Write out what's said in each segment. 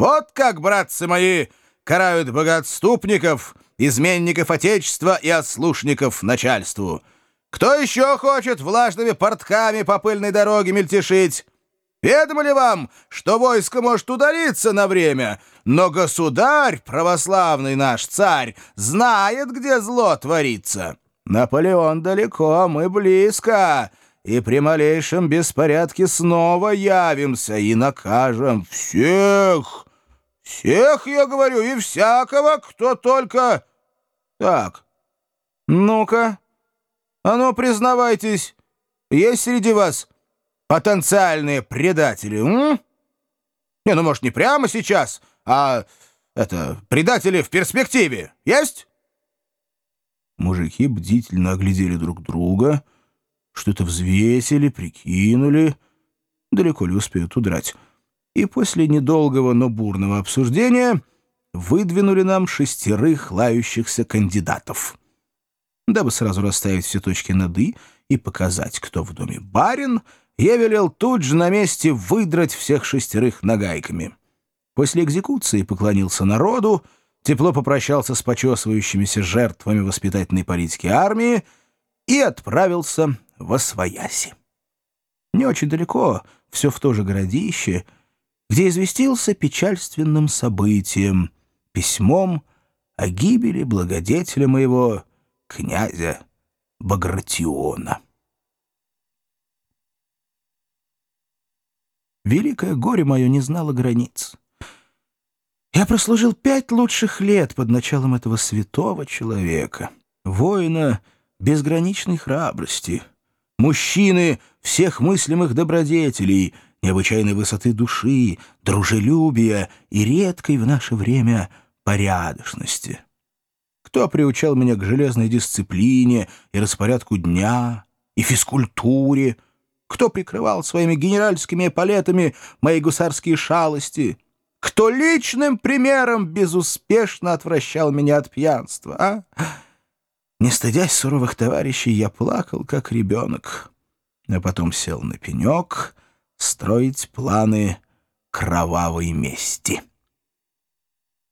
Вот как, братцы мои, карают богоотступников, изменников Отечества и ослушников начальству. Кто еще хочет влажными портками по пыльной дороге мельтешить? Ведомо ли вам, что войско может удалиться на время, но государь, православный наш царь, знает, где зло творится? Наполеон далеко, мы близко, и при малейшем беспорядке снова явимся и накажем всех, всех, я говорю, и всякого, кто только... Так, ну-ка, а ну признавайтесь, есть среди вас потенциальные предатели, м? Не, ну, может, не прямо сейчас, а, это, предатели в перспективе. Есть? Мужики бдительно оглядели друг друга, что-то взвесили, прикинули, далеко ли успеют удрать, и после недолгого, но бурного обсуждения выдвинули нам шестерых лающихся кандидатов. Дабы сразу расставить все точки над «и» и показать, кто в доме барин — я велел тут же на месте выдрать всех шестерых нагайками. После экзекуции поклонился народу, тепло попрощался с почесывающимися жертвами воспитательной политики армии и отправился во Свояси. Не очень далеко, все в то же городище, где известился печальственным событием, письмом о гибели благодетеля моего князя Багратиона. Великое горе мое не знало границ. Я прослужил пять лучших лет под началом этого святого человека, воина безграничной храбрости, мужчины всех мыслимых добродетелей, необычайной высоты души, дружелюбия и редкой в наше время порядочности. Кто приучал меня к железной дисциплине и распорядку дня, и физкультуре, кто прикрывал своими генеральскими палетами мои гусарские шалости? Кто личным примером безуспешно отвращал меня от пьянства, а? Не стыдясь суровых товарищей, я плакал, как ребенок, а потом сел на пенек строить планы кровавой мести.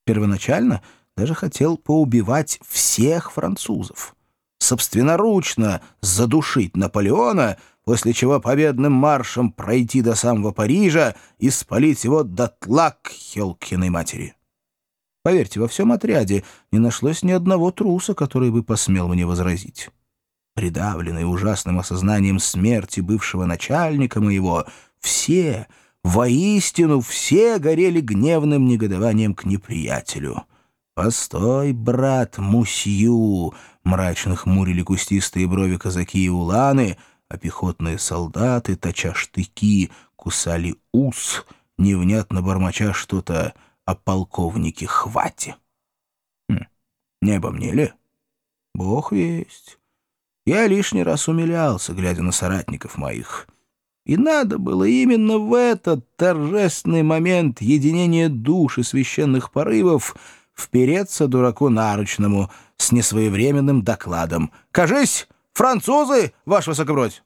Первоначально даже хотел поубивать всех французов, собственноручно задушить Наполеона — после чего победным маршем пройти до самого Парижа и спалить его дотла к Хелкиной матери. Поверьте, во всем отряде не нашлось ни одного труса, который бы посмел мне возразить. Придавленный ужасным осознанием смерти бывшего начальника моего, все, воистину все горели гневным негодованием к неприятелю. «Постой, брат, мусью!» — мрачно хмурили кустистые брови казаки и уланы — а пехотные солдаты, точа штыки, кусали ус, невнятно бормоча что-то о полковнике Хвате. Хм, не обо мне ли? Бог весть. Я лишний раз умилялся, глядя на соратников моих. И надо было именно в этот торжественный момент единения душ и священных порывов впереться дураку наручному с несвоевременным докладом. «Кажись, Французы, ваш высокобродь!»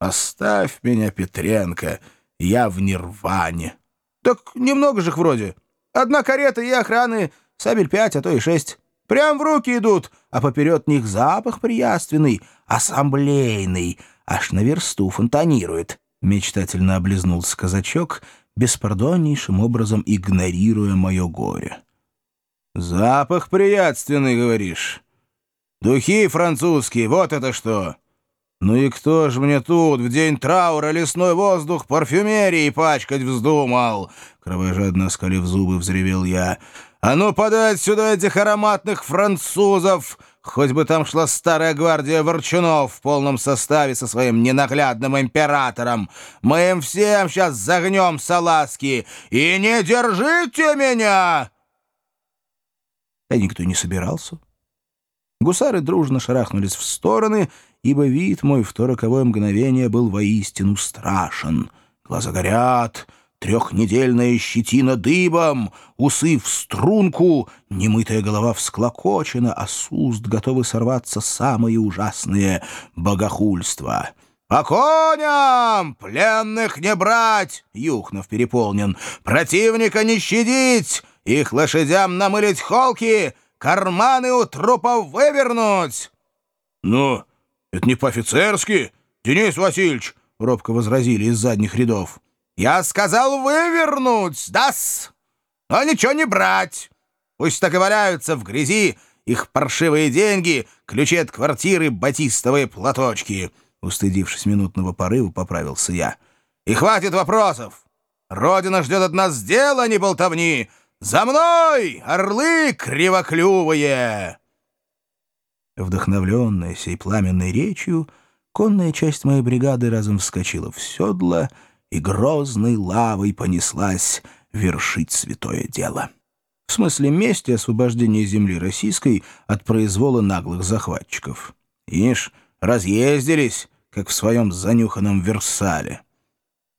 «Оставь меня, Петренко, я в нирване». «Так немного же их вроде. Одна карета и охраны, сабель пять, а то и шесть. Прям в руки идут, а поперед них запах прияственный, ассамблейный, аж на версту фонтанирует». Мечтательно облизнулся казачок, беспардоннейшим образом игнорируя мое горе. «Запах приятственный, говоришь?» Духи французские, вот это что! Ну и кто ж мне тут в день траура лесной воздух парфюмерии пачкать вздумал?» Кровожадно оскалив зубы, взревел я. «А ну подать сюда этих ароматных французов! Хоть бы там шла старая гвардия ворчунов в полном составе со своим ненаглядным императором! Мы им всем сейчас загнем салазки! И не держите меня!» А никто не собирался. Гусары дружно шарахнулись в стороны, ибо вид мой в то роковое мгновение был воистину страшен. Глаза горят, трехнедельная щетина дыбом, усы в струнку, немытая голова всклокочена, а с уст готовы сорваться самые ужасные богохульства. «По коням! Пленных не брать!» — Юхнов переполнен. «Противника не щадить! Их лошадям намылить холки! Карманы у трупов вывернуть!» «Ну, это не по-офицерски, Денис Васильевич!» — робко возразили из задних рядов. «Я сказал вывернуть, дас! Но ничего не брать! Пусть так и валяются в грязи их паршивые деньги, ключи от квартиры, батистовые платочки!» Устыдившись минутного порыва, поправился я. «И хватит вопросов! Родина ждет от нас дела, не болтовни! За мной, орлы кривоклювые!» Вдохновленная сей пламенной речью, конная часть моей бригады разом вскочила в седло и грозной лавой понеслась вершить святое дело. В смысле мести освобождения земли российской от произвола наглых захватчиков. Ишь, разъездились, как в своем занюханном Версале.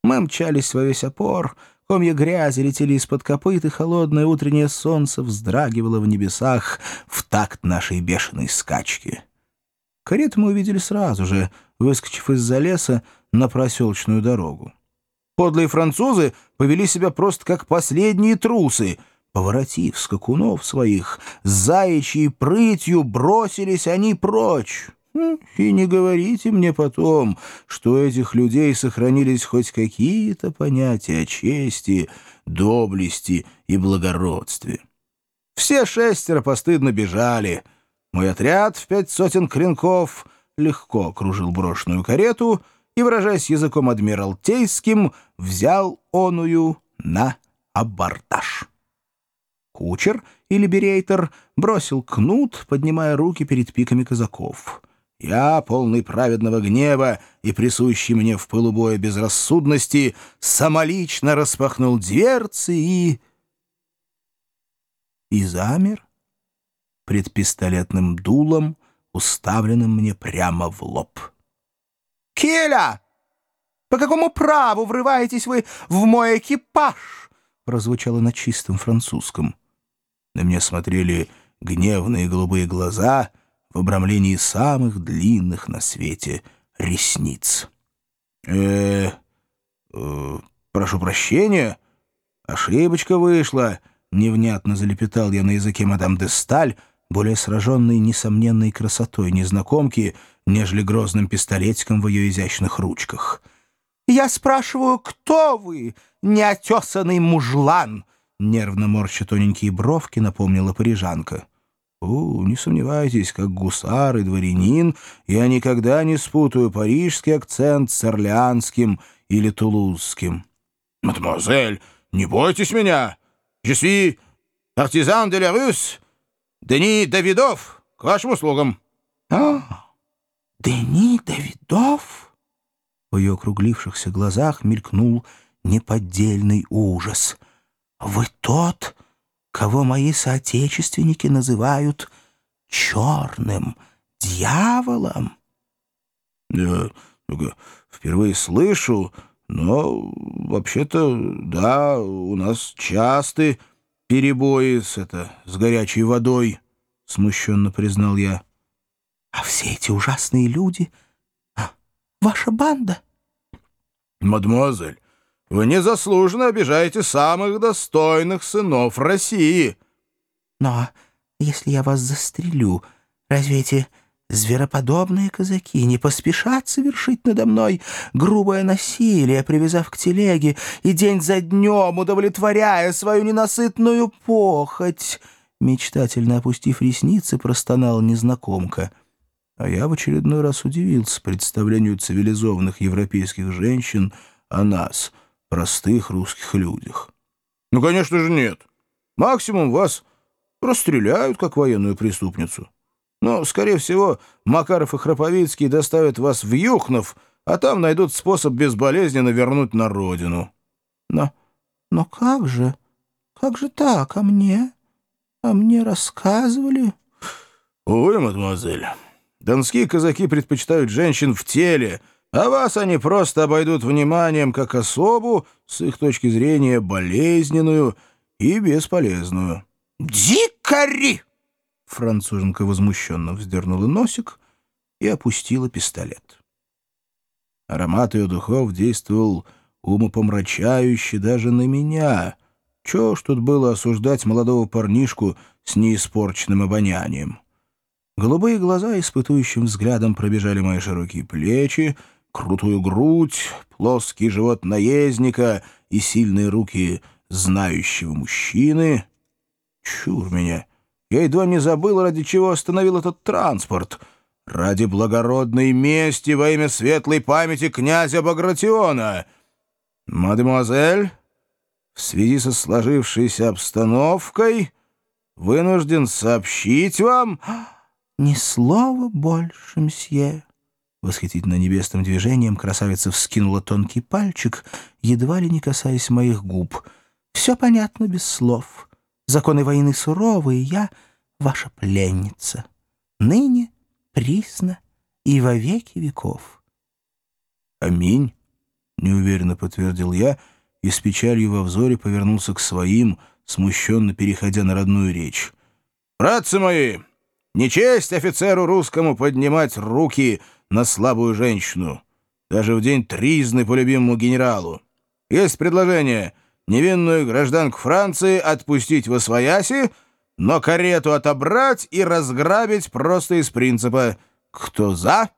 Мы мчались во весь опор, комья грязи летели из-под копыт, и холодное утреннее солнце вздрагивало в небесах в такт нашей бешеной скачки. Карету мы увидели сразу же, выскочив из-за леса на проселочную дорогу. Подлые французы повели себя просто как последние трусы — Поворотив скакунов своих, с заячьей прытью бросились они прочь. И не говорите мне потом, что у этих людей сохранились хоть какие-то понятия о чести, доблести и благородстве. Все шестеро постыдно бежали. Мой отряд в пять сотен клинков легко окружил брошенную карету и, выражаясь языком адмиралтейским, взял оную на абордаж. Кучер или берейтер бросил кнут, поднимая руки перед пиками казаков — я, полный праведного гнева и присущий мне в пылу боя безрассудности, самолично распахнул дверцы и... И замер пред пистолетным дулом, уставленным мне прямо в лоб. «Келя! По какому праву врываетесь вы в мой экипаж?» прозвучало на чистом французском. На меня смотрели гневные голубые глаза — в обрамлении самых длинных на свете ресниц. э э прошу прощения, ошибочка вышла», — невнятно залепетал я на языке мадам де Сталь, более сраженной несомненной красотой незнакомки, нежели грозным пистолетиком в ее изящных ручках. «Я спрашиваю, кто вы, неотесанный мужлан?» Нервно морща тоненькие бровки, напомнила парижанка. О, не сомневайтесь, как гусар и дворянин, я никогда не спутаю парижский акцент с орлеанским или тулузским. «Мадемуазель, не бойтесь меня! Je suis артизан де ла Рус, Дени Давидов, к вашим услугам!» «А, Дени Давидов?» В ее округлившихся глазах мелькнул неподдельный ужас. «Вы тот...» кого мои соотечественники называют черным дьяволом. Я впервые слышу, но вообще-то, да, у нас часты перебои с, это, с горячей водой, — смущенно признал я. — А все эти ужасные люди а, — ваша банда? — Мадемуазель, вы незаслуженно обижаете самых достойных сынов России. Но если я вас застрелю, разве эти звероподобные казаки не поспешат совершить надо мной грубое насилие, привязав к телеге и день за днем удовлетворяя свою ненасытную похоть?» Мечтательно опустив ресницы, простонала незнакомка. А я в очередной раз удивился представлению цивилизованных европейских женщин о нас — простых русских людях. Ну, конечно же, нет. Максимум вас расстреляют, как военную преступницу. Но, скорее всего, Макаров и Храповицкий доставят вас в Юхнов, а там найдут способ безболезненно вернуть на родину. Но, но как же? Как же так? А мне? А мне рассказывали? Увы, мадемуазель, донские казаки предпочитают женщин в теле, а вас они просто обойдут вниманием как особу, с их точки зрения, болезненную и бесполезную. «Дикари!» Француженка возмущенно вздернула носик и опустила пистолет. Аромат ее духов действовал умопомрачающе даже на меня. Чего ж тут было осуждать молодого парнишку с неиспорченным обонянием? Голубые глаза испытующим взглядом пробежали мои широкие плечи, крутую грудь, плоский живот наездника и сильные руки знающего мужчины. Чур меня! Я едва не забыл, ради чего остановил этот транспорт. Ради благородной мести во имя светлой памяти князя Багратиона. Мадемуазель, в связи со сложившейся обстановкой вынужден сообщить вам... «Ни слова больше, мсье!» Восхитительно небесным движением красавица вскинула тонкий пальчик, едва ли не касаясь моих губ. «Все понятно без слов. Законы войны суровые, я ваша пленница. Ныне, присно и во веки веков». «Аминь», — неуверенно подтвердил я, и с печалью во взоре повернулся к своим, смущенно переходя на родную речь. «Братцы мои!» Не честь офицеру русскому поднимать руки на слабую женщину, даже в день тризны по любимому генералу. Есть предложение невинную гражданку Франции отпустить в Освояси, но карету отобрать и разграбить просто из принципа «Кто за?»